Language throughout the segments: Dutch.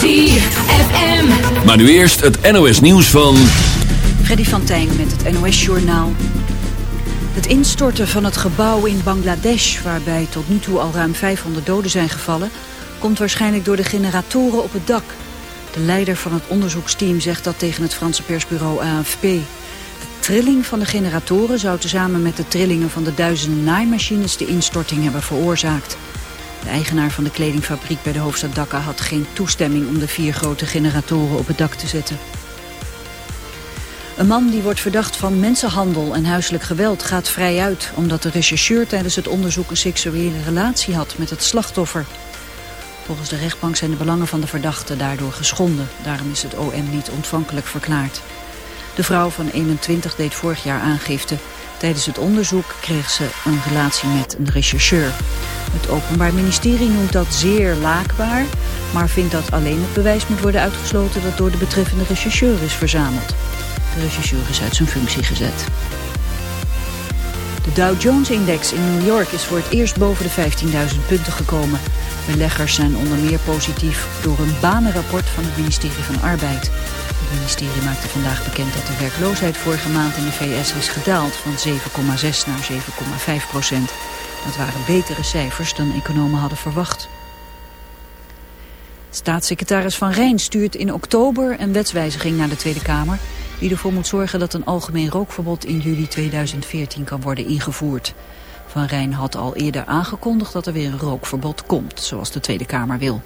ZFM. Maar nu eerst het NOS nieuws van... Freddy van Tijn met het NOS Journaal. Het instorten van het gebouw in Bangladesh, waarbij tot nu toe al ruim 500 doden zijn gevallen, komt waarschijnlijk door de generatoren op het dak. De leider van het onderzoeksteam zegt dat tegen het Franse persbureau AFP. De trilling van de generatoren zou tezamen met de trillingen van de duizenden naaimachines de instorting hebben veroorzaakt. De eigenaar van de kledingfabriek bij de hoofdstad Dhaka had geen toestemming om de vier grote generatoren op het dak te zetten. Een man die wordt verdacht van mensenhandel en huiselijk geweld gaat vrij uit... omdat de rechercheur tijdens het onderzoek een seksuele relatie had met het slachtoffer. Volgens de rechtbank zijn de belangen van de verdachte daardoor geschonden. Daarom is het OM niet ontvankelijk verklaard. De vrouw van 21 deed vorig jaar aangifte. Tijdens het onderzoek kreeg ze een relatie met een rechercheur. Het Openbaar Ministerie noemt dat zeer laakbaar... maar vindt dat alleen het bewijs moet worden uitgesloten... dat door de betreffende rechercheur is verzameld. De regisseur is uit zijn functie gezet. De Dow Jones-index in New York is voor het eerst boven de 15.000 punten gekomen. Beleggers zijn onder meer positief door een banenrapport van het ministerie van Arbeid. Het ministerie maakte vandaag bekend dat de werkloosheid vorige maand in de VS is gedaald van 7,6 naar 7,5 procent. Dat waren betere cijfers dan economen hadden verwacht. Staatssecretaris Van Rijn stuurt in oktober een wetswijziging naar de Tweede Kamer die ervoor moet zorgen dat een algemeen rookverbod in juli 2014 kan worden ingevoerd. Van Rijn had al eerder aangekondigd dat er weer een rookverbod komt, zoals de Tweede Kamer wil.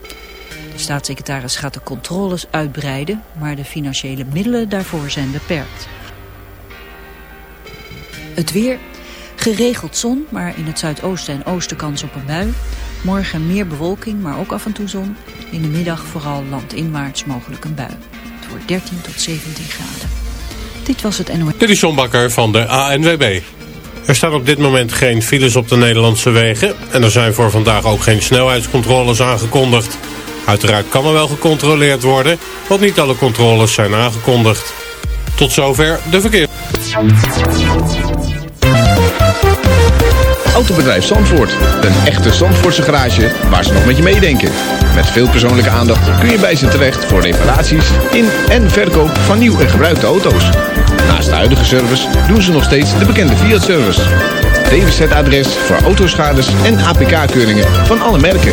De staatssecretaris gaat de controles uitbreiden, maar de financiële middelen daarvoor zijn beperkt. Het weer, geregeld zon, maar in het zuidoosten en oosten kans op een bui. Morgen meer bewolking, maar ook af en toe zon. In de middag vooral landinwaarts mogelijk een bui. Het wordt 13 tot 17 graden. Dit was het NOS. Dit is Bakker van de ANWB. Er staan op dit moment geen files op de Nederlandse wegen... en er zijn voor vandaag ook geen snelheidscontroles aangekondigd. Uiteraard kan er wel gecontroleerd worden... want niet alle controles zijn aangekondigd. Tot zover de verkeer. Autobedrijf Zandvoort. Een echte Zandvoortse garage waar ze nog met je meedenken. Met veel persoonlijke aandacht kun je bij ze terecht voor reparaties in en verkoop van nieuw en gebruikte auto's. Naast de huidige service doen ze nog steeds de bekende Fiat-service. DWZ-adres voor autoschades en APK-keuringen van alle merken.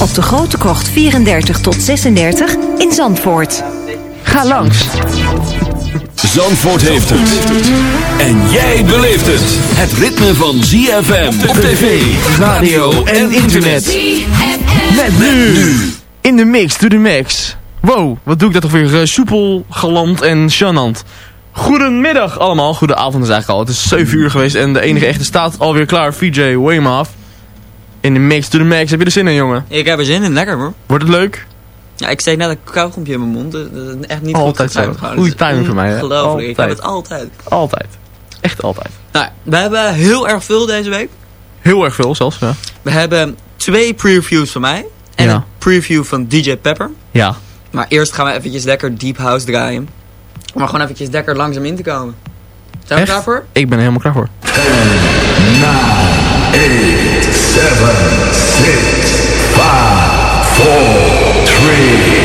op de Grote Krocht 34 tot 36 in Zandvoort. Ga langs. Zandvoort heeft het. En jij beleeft het. Het ritme van ZFM op tv, radio en internet. Met Met nu. In de mix, to the max. Wow, wat doe ik dat toch weer eh, soepel, galant en chanant. Goedemiddag allemaal, goede avond is eigenlijk al. Het is 7 uur geweest en de enige echte staat alweer klaar. VJ Weymouth. In de mix, to the max. Heb je er zin in, jongen? Ik heb er zin in, lekker hoor. Wordt het leuk? Ja, ik steek net een kauwgompje in mijn mond. Dat is echt niet Altijd goed zo. gewoon. Goeie Dat is timing voor mij, hè? Ongelooflijk, ik heb het altijd. Altijd. Echt altijd. Nou, we hebben heel erg veel deze week. Heel erg veel zelfs, ja. We hebben twee previews van mij. En Ja. een preview van DJ Pepper. Ja. Maar eerst gaan we eventjes lekker deep house draaien. Om er gewoon eventjes lekker langzaam in te komen. Zijn we klaar voor? Ik ben er helemaal klaar voor. seven, six, five, four, three.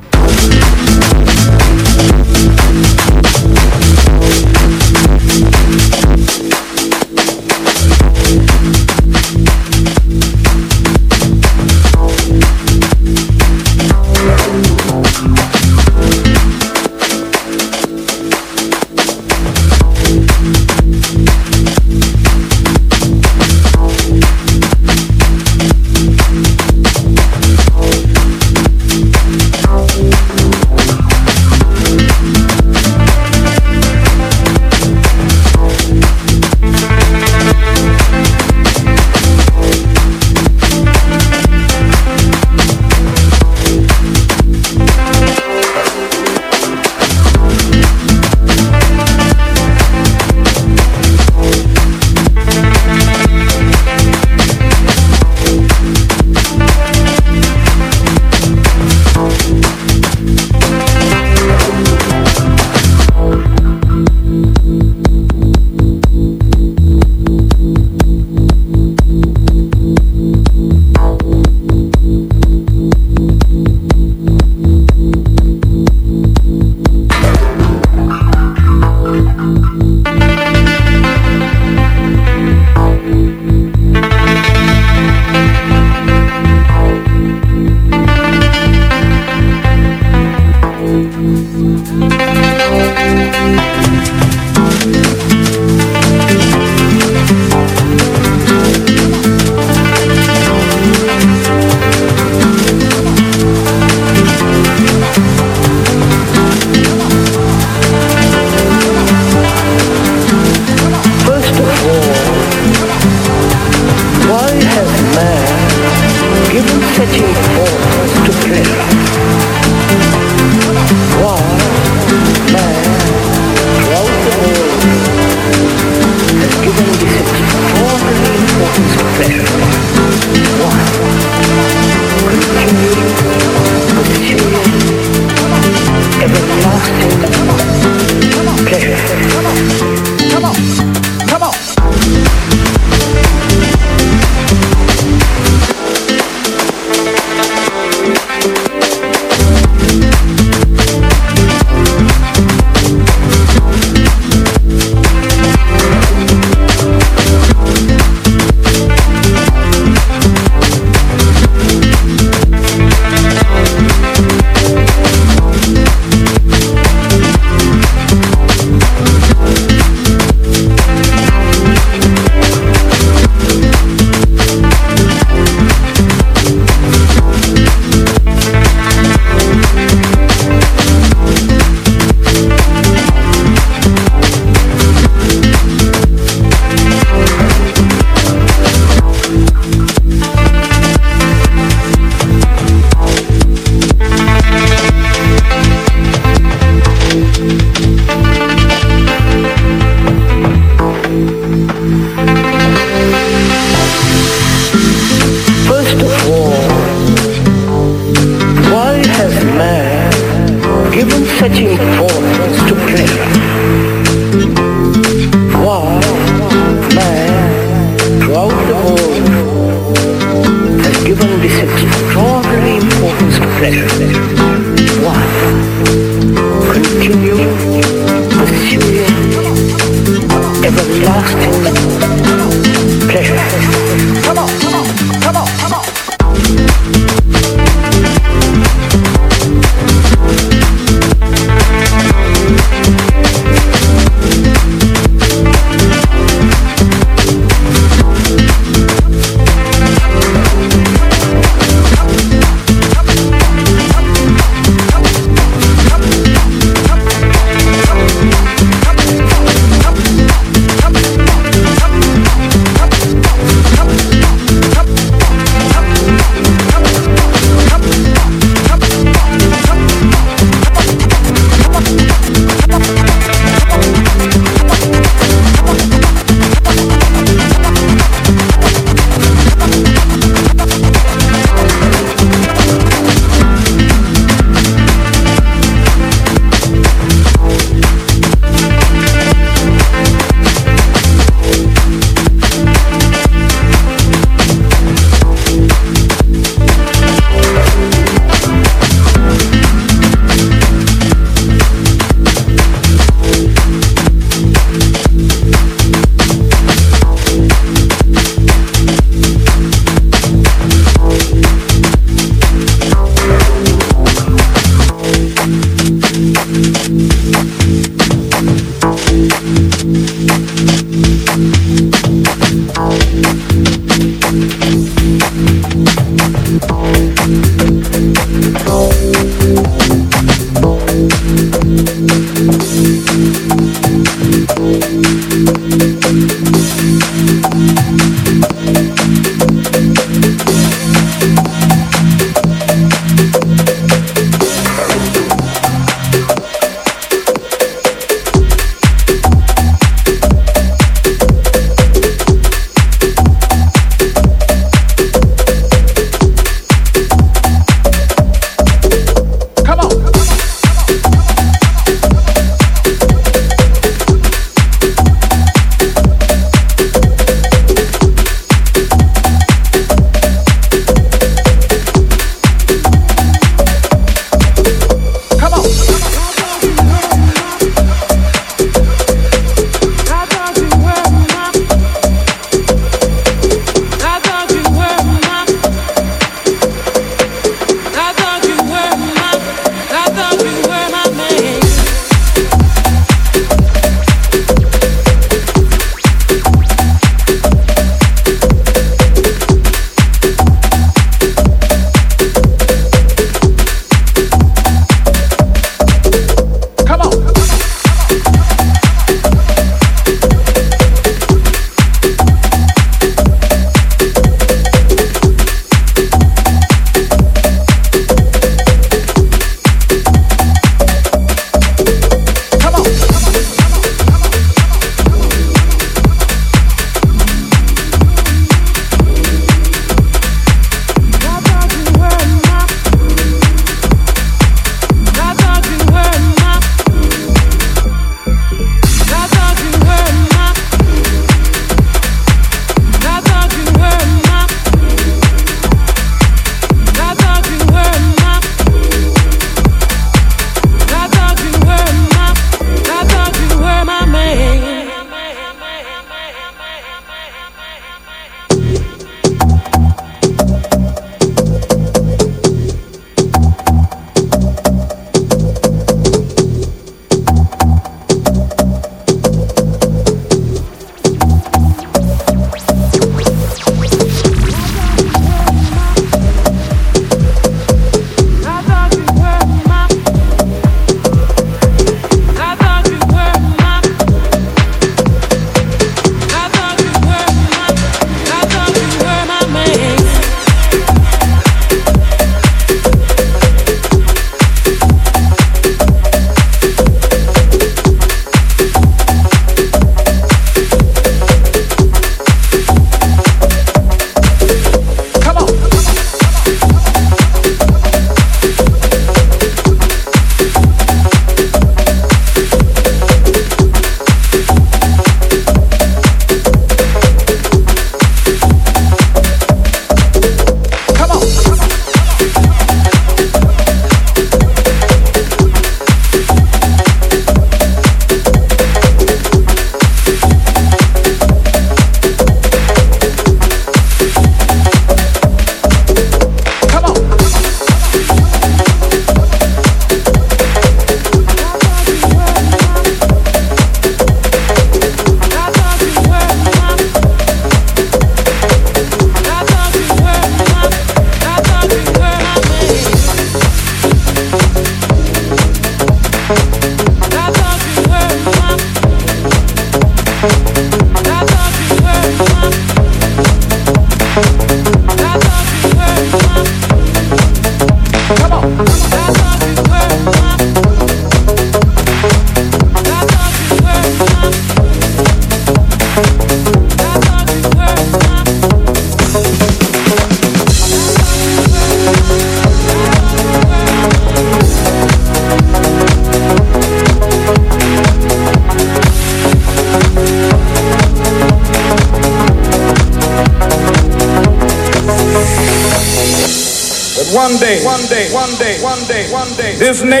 his name.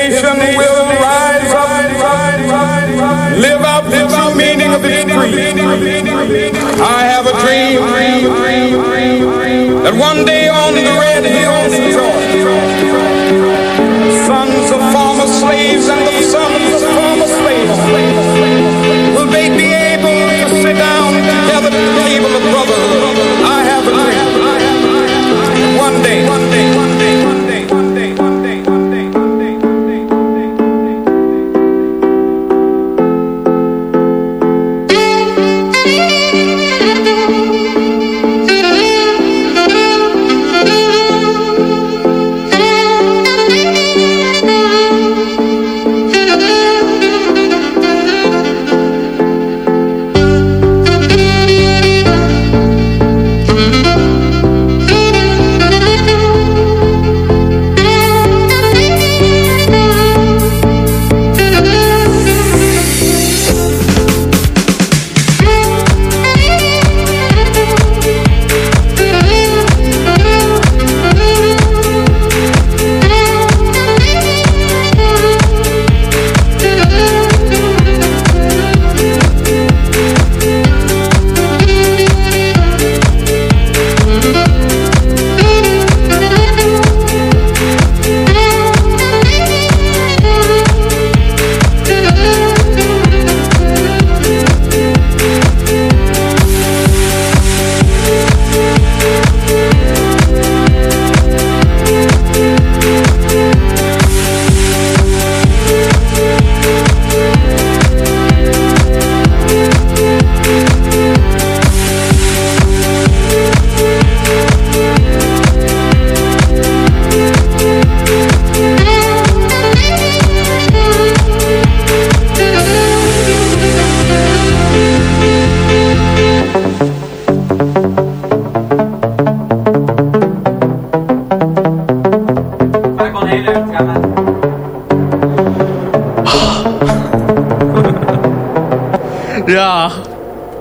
Ja.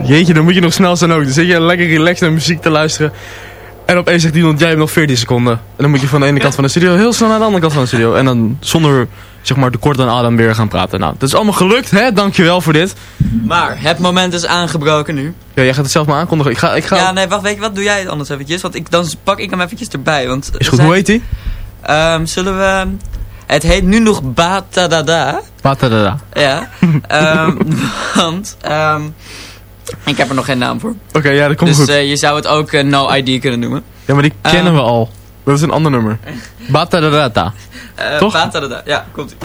Jeetje, dan moet je nog snel zijn ook. Dan zit je lekker relaxed naar muziek te luisteren. En opeens zegt iemand, jij hebt nog 14 seconden. En dan moet je van de ene kant van de studio heel snel naar de andere kant van de studio. En dan zonder, zeg maar, tekort aan adem weer gaan praten. Nou, dat is allemaal gelukt, hè? Dankjewel voor dit. Maar het moment is aangebroken nu. Ja, jij gaat het zelf maar aankondigen. Ik ga, ik ga... Ja, nee, wacht, weet je wat? Doe jij het anders eventjes? Want ik, dan pak ik hem eventjes erbij. Want is goed, hoe heet die? Ehm, zullen we... Het heet nu nog Batadada. Batadada. Ja. Ehm, want... ehm, ik heb er nog geen naam voor. Oké, ja, dat komt dus goed. eh, je zou het ook eh, No ID kunnen noemen. ja, maar die ehm, kennen we al. Dat is een ander nummer. Batadada. Eh, Toch? Batadada, ja, komt ie.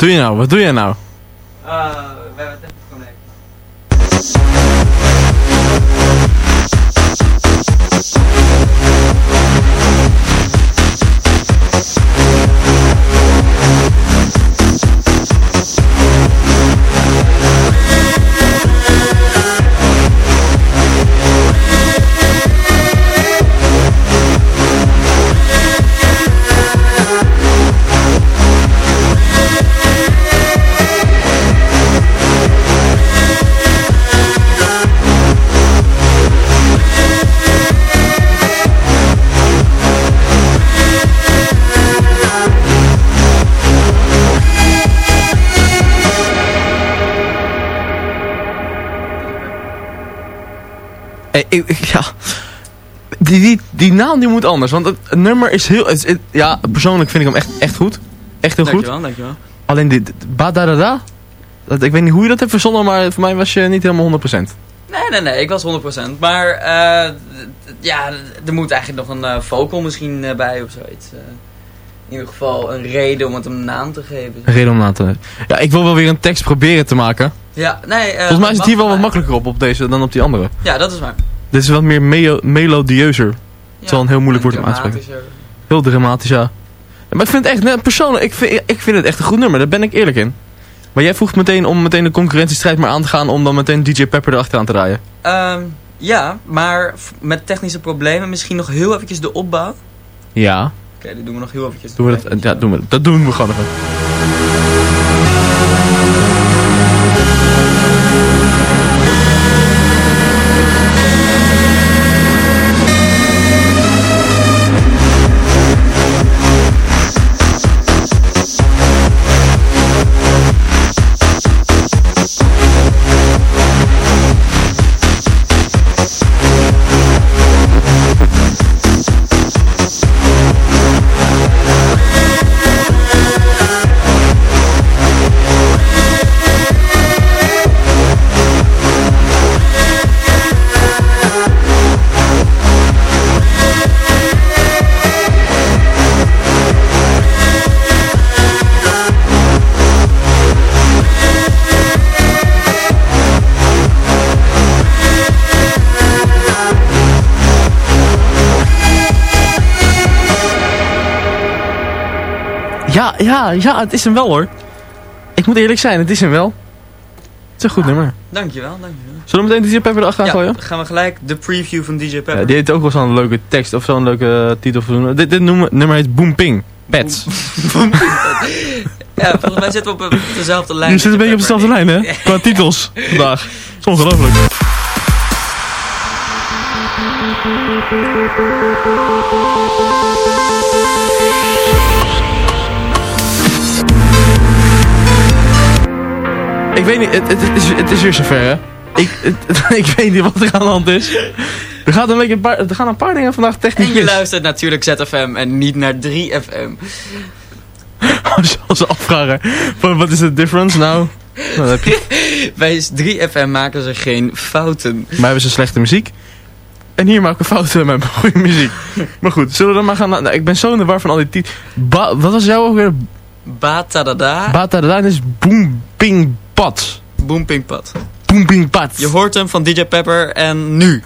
Doe je nou? Wat doe je nou? Die, naam die moet anders. Want het, het nummer is heel... het- het- ja, persoonlijk vind ik hem echt, echt goed. Echt heel goed. Dankjewel, dankjewel. Alleen dit... Badadada? Dat, ik weet niet hoe je dat hebt verzonnen, maar voor mij was je niet helemaal 100%. Nee, nee, nee, ik was 100%. Maar eh, d- ja, er moet eigenlijk nog een eh, vocal misschien eh, bij of zoiets. in ieder geval een reden om het een naam te geven. Een reden om na te... Ja, ik wil wel weer een tekst proberen te maken. Ja, nee. eh, Volgens mij is het hier wel wat makkelijker op, op deze dan op die andere. Ja, dat is waar. Dit is wat meer melo melodieuzer. Het is wel een heel moeilijk woord om aan te spreken. Heel dramatisch, ja. Maar ik vind het echt, nee, persoonlijk, ik vind, ik vind het echt een goed nummer. Daar ben ik eerlijk in. Maar jij vroeg meteen om meteen de concurrentiestrijd maar aan te gaan om dan meteen DJ Pepper erachteraan te draaien. Ehm, ja, maar met technische problemen misschien nog heel eventjes de opbouw. Ja. Oké, die doen we nog heel eventjes. Doen we dat, ja, doen we, dat doen we gewoon even. Ja, ja, het is hem wel hoor. Ik moet eerlijk zijn, het is hem wel. Het is een goed nummer. Dankjewel, dankjewel. Zullen we meteen DJ Pepper erachteraan Ja, gooien? dan gaan we gelijk de preview van DJ Pepper. Ja, die heeft ook wel zo'n leuke tekst of zo'n leuke eh, titel. voor doen. Dit, dit noemen, nummer heet Boom Ping. Pets. Ja, volgens mij zitten we op, dezelfde lijn. Je zit een beetje op dezelfde lijn hè? Qua titels vandaag. Het is ongelooflijk. Ik weet niet, het, het, het is, het is weer zover hè. Ik, het- ik weet niet wat er aan de hand is. Er, gaat een beetje een paar, er gaan een paar dingen vandaag technisch En je luistert natuurlijk ZFM en niet naar 3FM. Als je afvragen, wat is de difference nou? nou dan heb je, Bij 3FM maken ze geen fouten. maar hebben ze slechte muziek. En hier maken we fouten met goede muziek. Maar goed, zullen we dan maar gaan... Nou, ik ben zo in de war van al die titels. Wat was jouw ook weer? Batadada. Bata de Lijn is Boom Ping Pat. Boom Ping Pad. Boom Ping Pat. Je hoort hem van DJ Pepper en nu.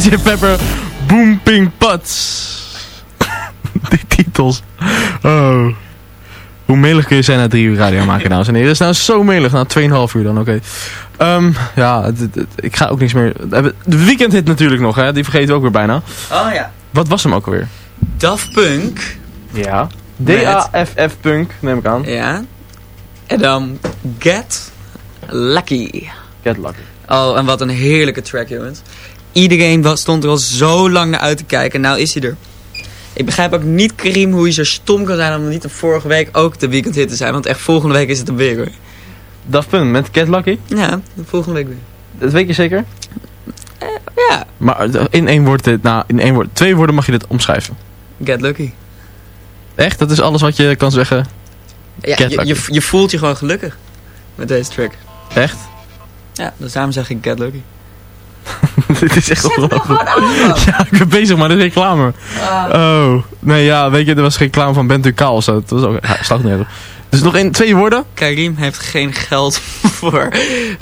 DJ Pepper, Boom Ping Pats. Die titels. Oh. Hoe melig kun je zijn na drie uur radio maken, dames en heren? Het is nou zo melig, na 2,5 uur dan, oké. Ehm, ja, ik ga ook niks meer... De weekendhit natuurlijk nog, hè? Die vergeten we ook weer bijna. Oh ja. Wat was hem ook alweer? Daft Punk. Ja. D-A-F-F Punk, neem ik aan. Ja. En dan Get Lucky. Get Lucky. Oh, en wat een heerlijke track, jongens. Iedereen was, stond er al zo lang naar uit te kijken. Nou is hij er. Ik begrijp ook niet, Karim, hoe je zo stom kan zijn om niet de vorige week ook de weekendhit te zijn. Want echt volgende week is het hem weer, hoor. Daft Punk met Get Lucky? Ja, volgende week weer. Dat weet je zeker? ja. Maar eh, in één woord, dit, nou, in één woord, twee woorden mag je dit omschrijven. Get Lucky. Echt? Dat is alles wat je kan zeggen? Ja, Get je, Lucky. je, je voelt je gewoon gelukkig met deze track. Echt? Ja, dus daarom zeg ik Get Lucky. Dit is echt ongelooflijk. Ja, ik ben bezig, maar dat is reclame. Oh. Nee, ja, weet je, er was reclame van Bent u kaal of zo. Dat was ook, ja, nergens. op. Dus nog in twee woorden? Karim heeft geen geld voor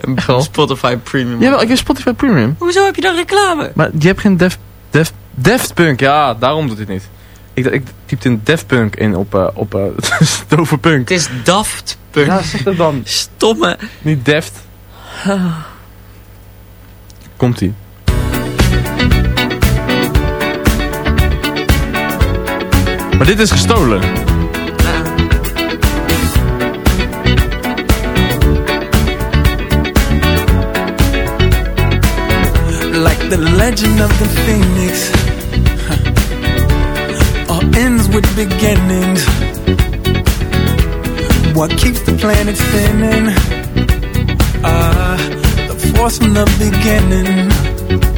een? Spotify Premium. Jawel, ik heb Spotify Premium. Hoezo heb je dan reclame? Maar je hebt geen Def, Def, Deft Punk. Ja, daarom doet hij het niet. Ik, ik typte in Def Punk in op, eh op eh Stover Punk. Het is Daft Punk. Ja, zeg dat dan. Stomme. Niet Deft. Komt-ie. Maar dit is gestolen. like the legend of the phoenix. All ends with beginnings. What keeps the planet spinning? Ah, from the beginning.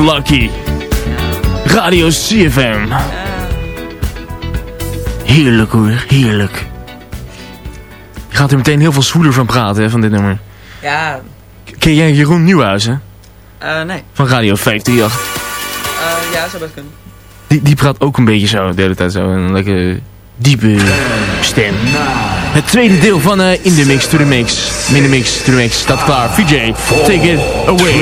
Lucky. Radio CFM. Heerlijk hoor, heerlijk. Je gaat er meteen heel veel zwoeler van praten, hè, van dit nummer. Ja, Ken jij Jeroen Nieuwhuizen? eh, nee. Van Radio 538. Eh, ja, zou best kunnen. Die, die praat ook een beetje zo, de hele tijd zo. Een lekker diepe stem. Het tweede deel van eh, In The Mix To The Mix. In The Mix To The Mix staat klaar. VJ, take it away.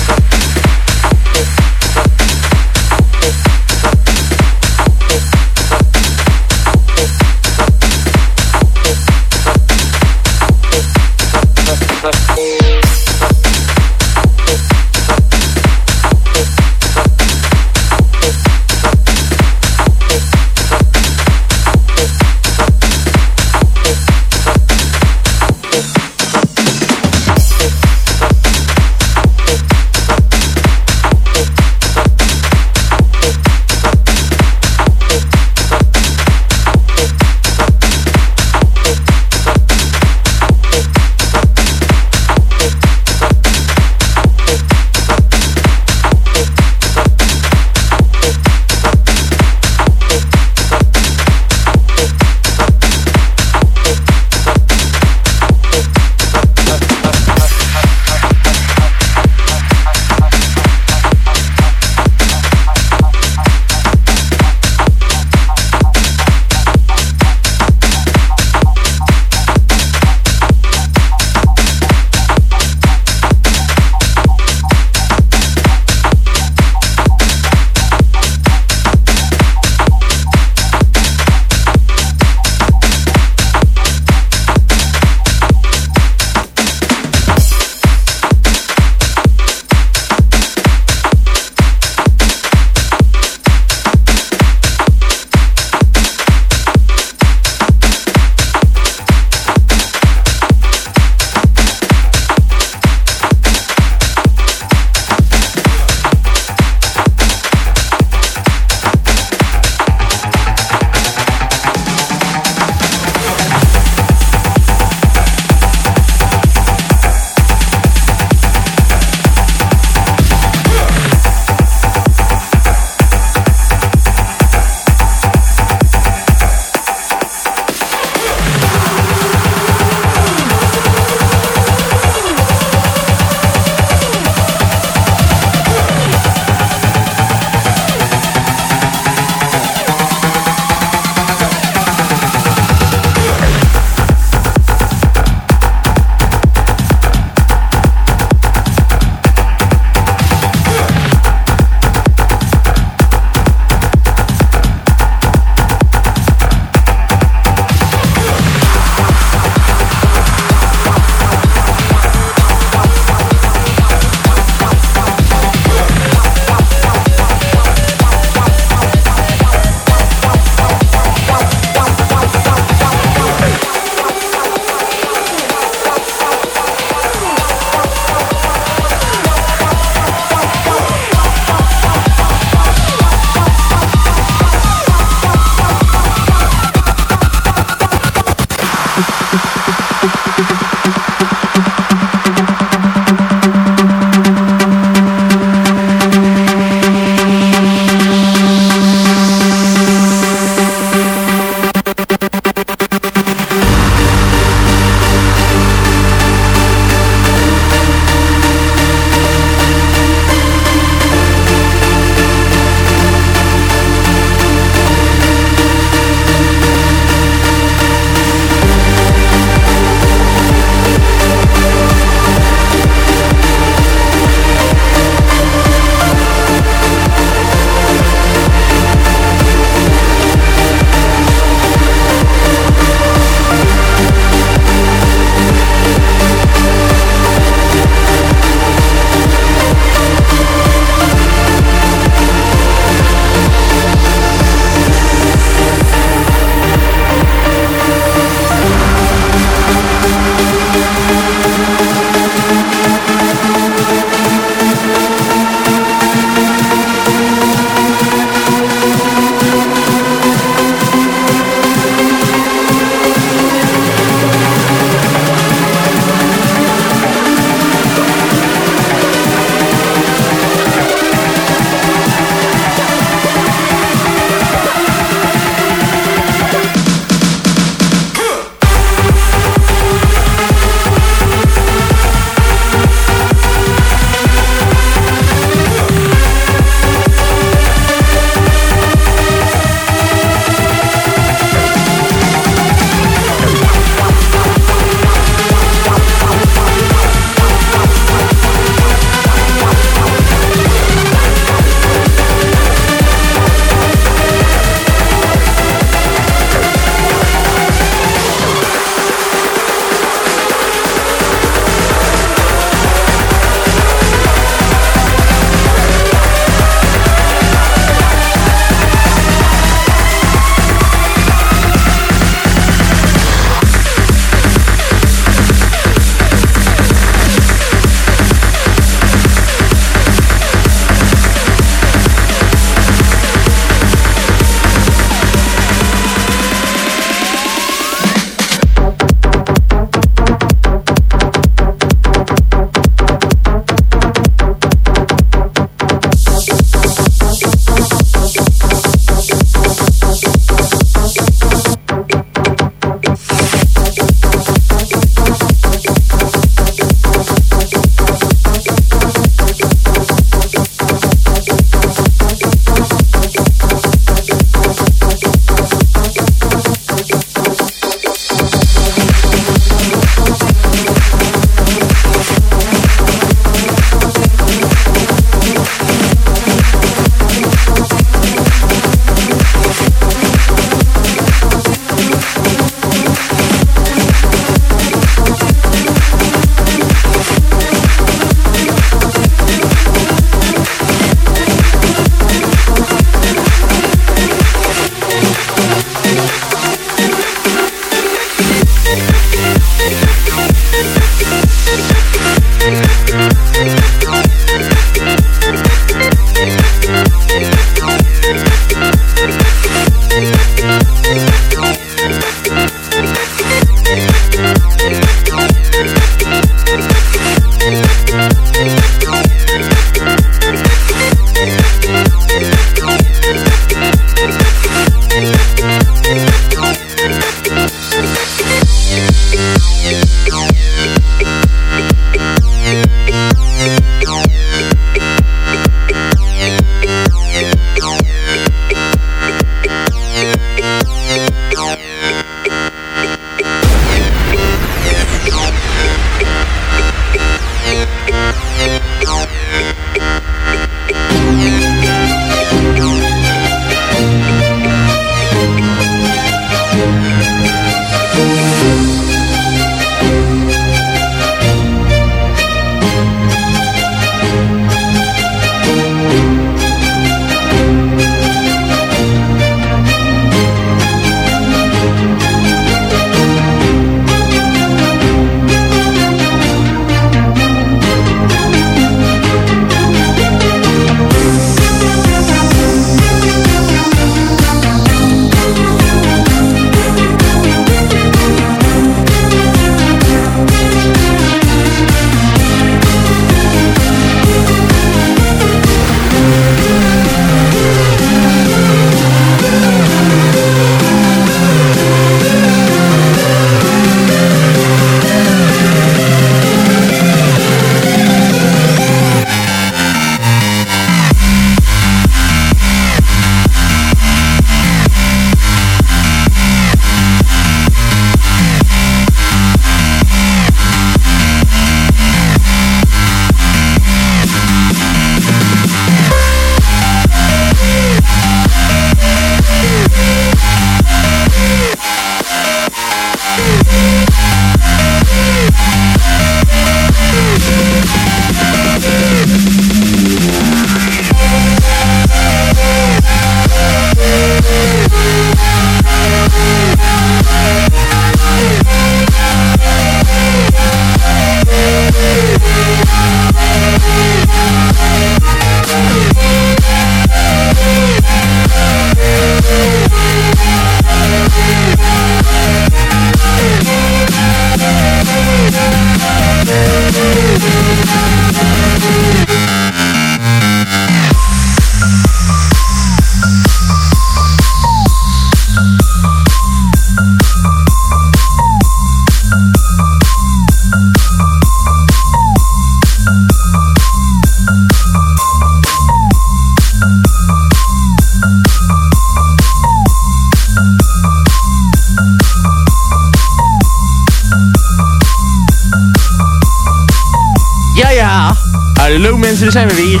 Mensen, daar zijn we weer.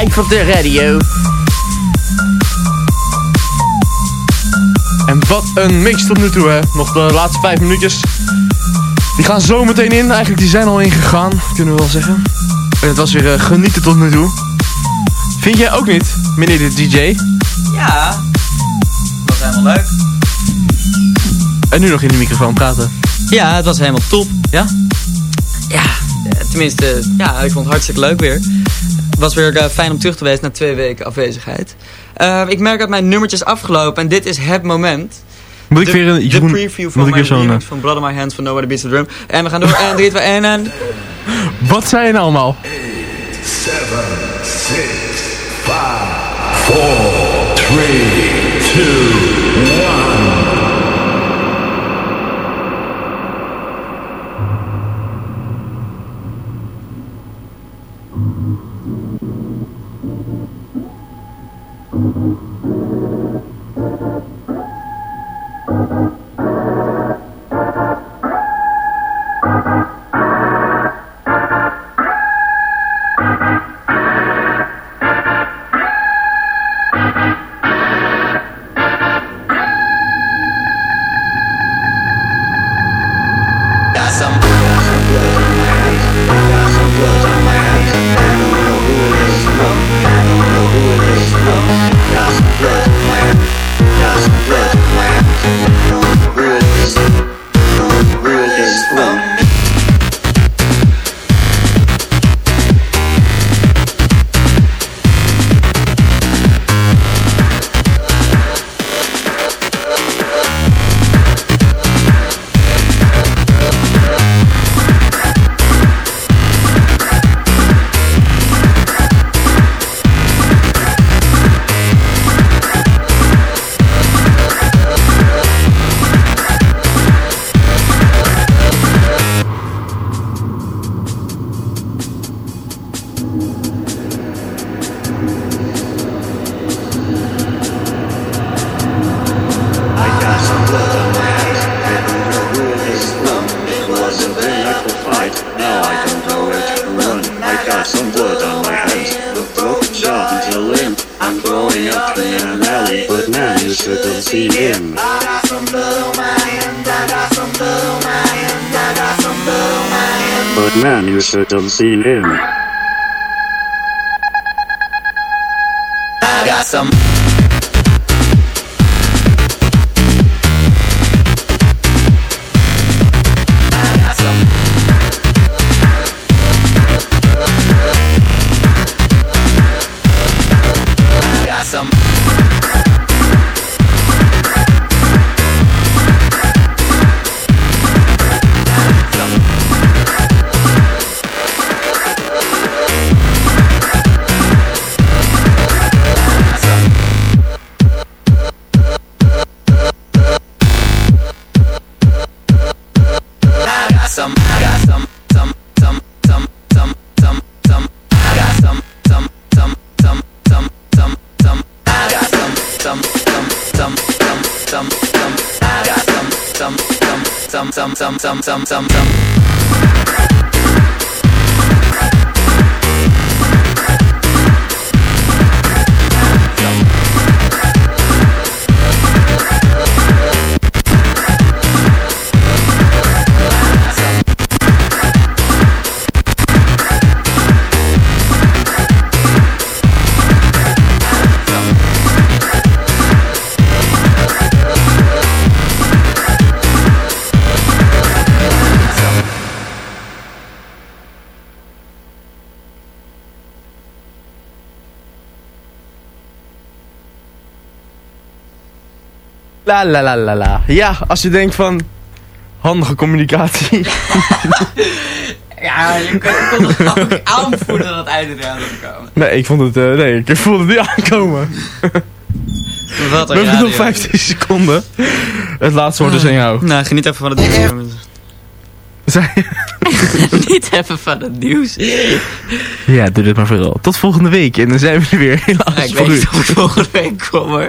Live op de radio. En wat een mix tot nu toe, hè. Nog de laatste vijf minuutjes. Die gaan zo meteen in. Eigenlijk, die zijn al ingegaan, kunnen we wel zeggen. En het was weer eh, genieten tot nu toe. Vind jij ook niet, meneer de DJ? Ja, dat was helemaal leuk. En nu nog in de microfoon praten. Ja, het was helemaal top. Ja? Ja, tenminste, ja, ik vond het hartstikke leuk weer. Het was weer eh, fijn om terug te wezen na twee weken afwezigheid. Eh, ik merk dat mijn nummertje is afgelopen en dit is het moment. Moet ik de, weer een... de Jeroen, preview moet van ik mijn remix van Blood on My Hands van Nobody Beats the Drum. En we gaan door. En 3, 2, 1 en... eh, Wat zijn nou allemaal? 7, 6, 5, 4, 3, 2, see you. Some, some, La la la la la. Ja, als je denkt van handige communicatie. Ja, je kon, je kon het aanvoelen dat het einde eraan zou komen. nee, ik vond het, eh, nee, ik voelde het niet aankomen. Wat We een hebben nog radio. 15 seconden. Het laatste woord is aan jou. Nou, geniet even van het nieuws. Niet even van het nieuws. Ja, doe dit maar vooral. Tot volgende week en dan zijn we er weer. Helaas Ja, ik voor weet niet of ik volgende week kom hoor.